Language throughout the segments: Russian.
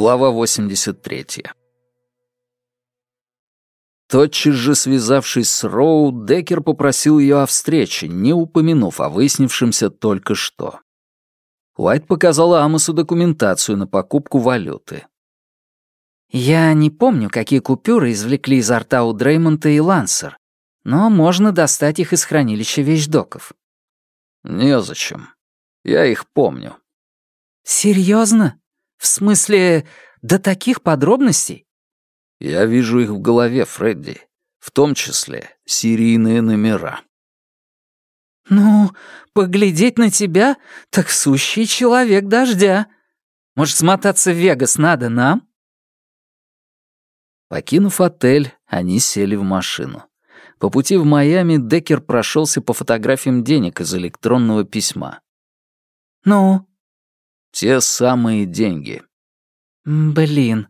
Глава 83. Тотчас же связавшись с Роу, Деккер попросил ее о встрече, не упомянув о выяснившемся только что. Уайт показала Амосу документацию на покупку валюты. «Я не помню, какие купюры извлекли изо рта у Дреймонта и Лансер, но можно достать их из хранилища вещдоков». «Незачем. Я их помню». «Серьезно?» В смысле, до таких подробностей? Я вижу их в голове, Фредди. В том числе серийные номера. Ну, поглядеть на тебя, так сущий человек дождя. Может, смотаться в Вегас надо нам? Покинув отель, они сели в машину. По пути в Майами Деккер прошелся по фотографиям денег из электронного письма. «Ну?» Те самые деньги. Блин,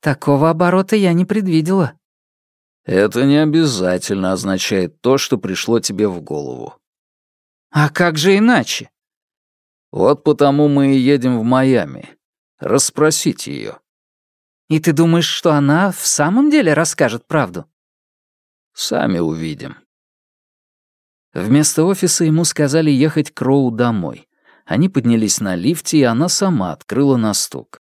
такого оборота я не предвидела. Это не обязательно означает то, что пришло тебе в голову. А как же иначе? Вот потому мы и едем в Майами. Расспросить ее. И ты думаешь, что она в самом деле расскажет правду? Сами увидим. Вместо офиса ему сказали ехать к Роу домой. Они поднялись на лифте, и она сама открыла на стук.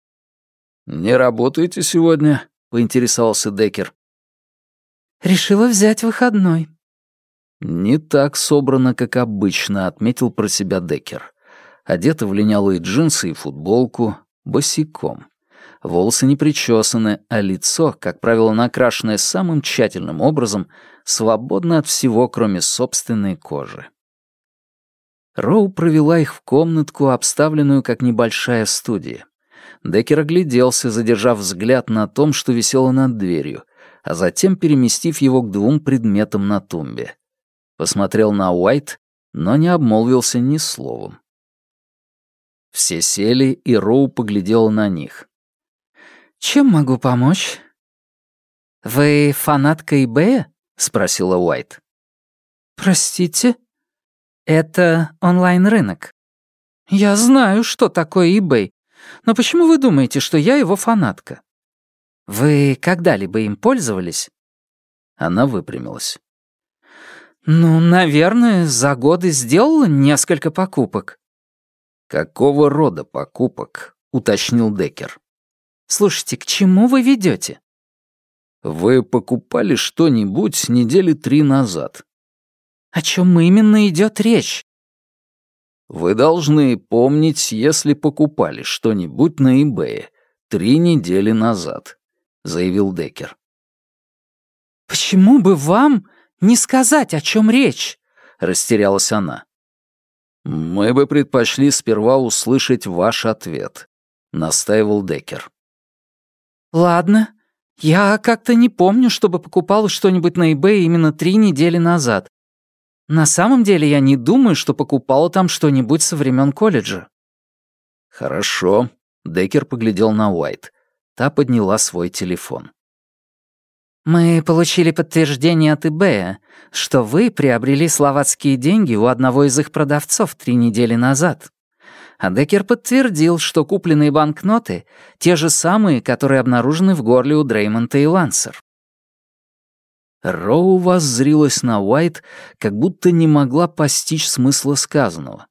«Не работаете сегодня?» — поинтересовался Деккер. «Решила взять выходной». «Не так собрано, как обычно», — отметил про себя Деккер. Одета в линялые джинсы и футболку, босиком. Волосы не причесаны, а лицо, как правило, накрашенное самым тщательным образом, свободно от всего, кроме собственной кожи. Роу провела их в комнатку, обставленную как небольшая студия. Деккер огляделся, задержав взгляд на том, что висело над дверью, а затем переместив его к двум предметам на тумбе. Посмотрел на Уайт, но не обмолвился ни словом. Все сели, и Роу поглядела на них. «Чем могу помочь?» «Вы фанатка eBay?» — спросила Уайт. «Простите?» Это онлайн-рынок. Я знаю, что такое eBay. Но почему вы думаете, что я его фанатка? Вы когда-либо им пользовались? Она выпрямилась. Ну, наверное, за годы сделала несколько покупок. Какого рода покупок? уточнил Деккер. Слушайте, к чему вы ведете? Вы покупали что-нибудь недели три назад. О чем именно идет речь? Вы должны помнить, если покупали что-нибудь на eBay три недели назад, заявил Деккер. Почему бы вам не сказать, о чем речь? растерялась она. Мы бы предпочли сперва услышать ваш ответ, настаивал Деккер. Ладно, я как-то не помню, чтобы покупала что-нибудь на eBay именно три недели назад. На самом деле я не думаю, что покупала там что-нибудь со времен колледжа». «Хорошо», — Деккер поглядел на Уайт. Та подняла свой телефон. «Мы получили подтверждение от eBay, что вы приобрели словацкие деньги у одного из их продавцов три недели назад. А Деккер подтвердил, что купленные банкноты — те же самые, которые обнаружены в горле у Дреймонта и Лансер. Роу воззрилась на Уайт, как будто не могла постичь смысла сказанного.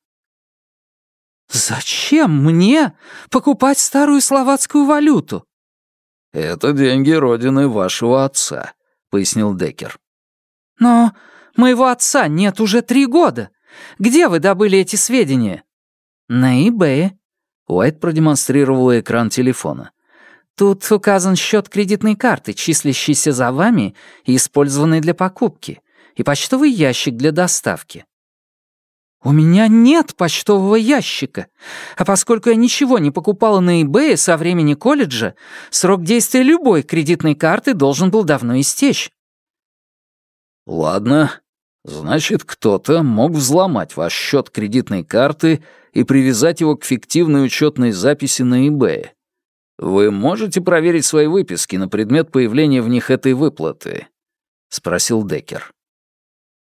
«Зачем мне покупать старую словацкую валюту?» «Это деньги родины вашего отца», — пояснил Деккер. «Но моего отца нет уже три года. Где вы добыли эти сведения?» «На eBay». Уайт продемонстрировал экран телефона. Тут указан счет кредитной карты, числящийся за вами и использованный для покупки, и почтовый ящик для доставки. У меня нет почтового ящика, а поскольку я ничего не покупала на eBay со времени колледжа, срок действия любой кредитной карты должен был давно истечь. Ладно, значит, кто-то мог взломать ваш счет кредитной карты и привязать его к фиктивной учетной записи на eBay. «Вы можете проверить свои выписки на предмет появления в них этой выплаты?» — спросил Деккер.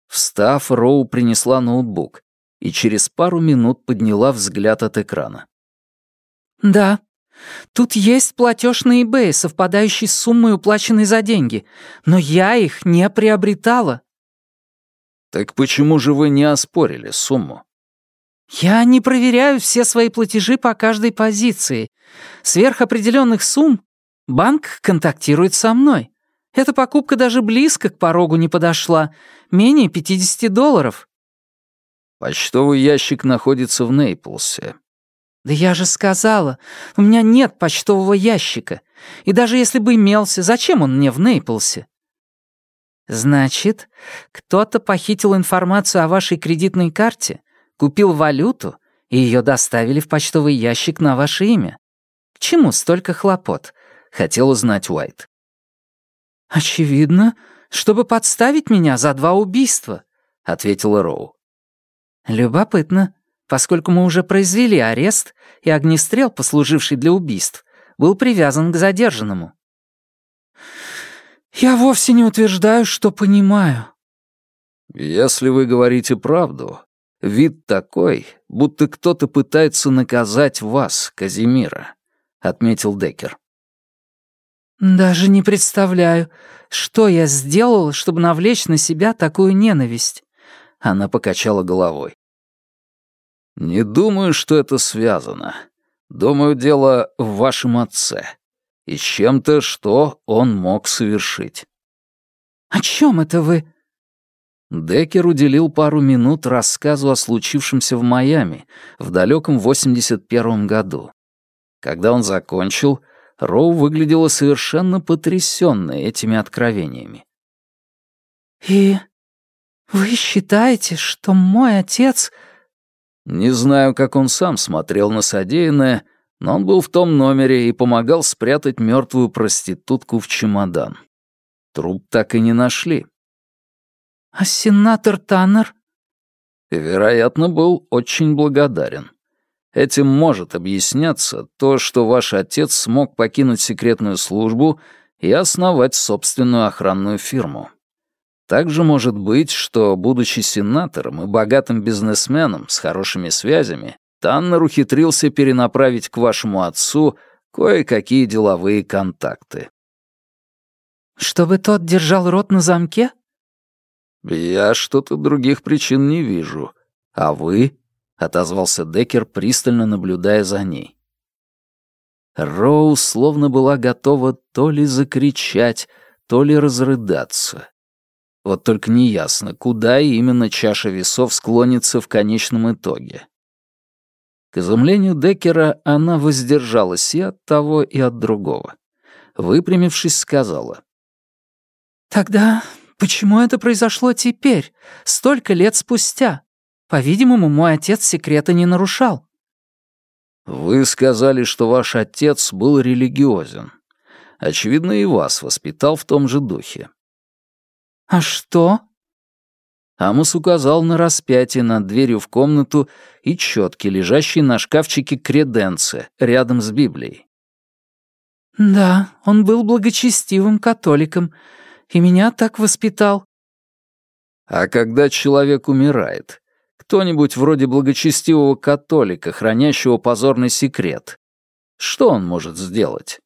Встав, Роу принесла ноутбук и через пару минут подняла взгляд от экрана. «Да, Тут есть платеж на eBay, совпадающий с суммой, уплаченной за деньги, но я их не приобретала». «Так почему же вы не оспорили сумму?» «Я не проверяю все свои платежи по каждой позиции. Сверх определенных сумм банк контактирует со мной. Эта покупка даже близко к порогу не подошла. Менее 50 долларов». «Почтовый ящик находится в Нейплсе. «Да я же сказала, у меня нет почтового ящика. И даже если бы имелся, зачем он мне в Нейплсе?» «Значит, кто-то похитил информацию о вашей кредитной карте, купил валюту, и ее доставили в почтовый ящик на ваше имя. К чему столько хлопот?» — хотел узнать Уайт. «Очевидно, чтобы подставить меня за два убийства», — ответила Роу. «Любопытно поскольку мы уже произвели арест, и огнестрел, послуживший для убийств, был привязан к задержанному. «Я вовсе не утверждаю, что понимаю». «Если вы говорите правду, вид такой, будто кто-то пытается наказать вас, Казимира», — отметил Деккер. «Даже не представляю, что я сделала, чтобы навлечь на себя такую ненависть». Она покачала головой. «Не думаю, что это связано. Думаю, дело в вашем отце. И с чем-то, что он мог совершить». «О чем это вы?» Деккер уделил пару минут рассказу о случившемся в Майами в далеком 81 году. Когда он закончил, Роу выглядела совершенно потрясённой этими откровениями. «И вы считаете, что мой отец не знаю, как он сам смотрел на содеянное, но он был в том номере и помогал спрятать мертвую проститутку в чемодан. Труп так и не нашли. «А сенатор Таннер?» Вероятно, был очень благодарен. Этим может объясняться то, что ваш отец смог покинуть секретную службу и основать собственную охранную фирму. Также может быть, что, будучи сенатором и богатым бизнесменом с хорошими связями, Таннер ухитрился перенаправить к вашему отцу кое-какие деловые контакты. «Чтобы тот держал рот на замке?» «Я что-то других причин не вижу. А вы?» — отозвался Деккер, пристально наблюдая за ней. Роу словно была готова то ли закричать, то ли разрыдаться. Вот только неясно, куда именно чаша весов склонится в конечном итоге. К изумлению Деккера она воздержалась и от того, и от другого. Выпрямившись, сказала. «Тогда почему это произошло теперь, столько лет спустя? По-видимому, мой отец секрета не нарушал». «Вы сказали, что ваш отец был религиозен. Очевидно, и вас воспитал в том же духе. «А что?» Амос указал на распятие над дверью в комнату и четки, лежащие на шкафчике креденция, рядом с Библией. «Да, он был благочестивым католиком, и меня так воспитал». «А когда человек умирает, кто-нибудь вроде благочестивого католика, хранящего позорный секрет, что он может сделать?»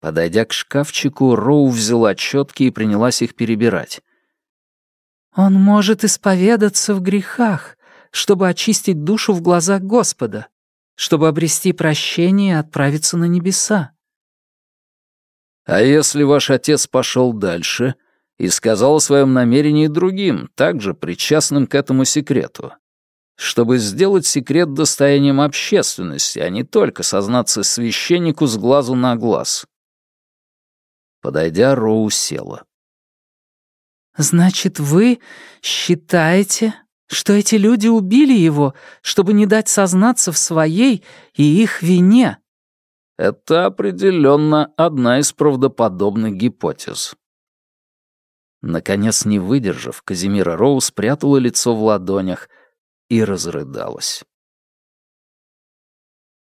Подойдя к шкафчику, Роу взяла четки и принялась их перебирать. «Он может исповедаться в грехах, чтобы очистить душу в глазах Господа, чтобы обрести прощение и отправиться на небеса». «А если ваш отец пошел дальше и сказал о своем намерении другим, также причастным к этому секрету?» чтобы сделать секрет достоянием общественности, а не только сознаться священнику с глазу на глаз. Подойдя, Роу села. «Значит, вы считаете, что эти люди убили его, чтобы не дать сознаться в своей и их вине?» Это определенно одна из правдоподобных гипотез. Наконец, не выдержав, Казимира Роу спрятала лицо в ладонях и разрыдалась.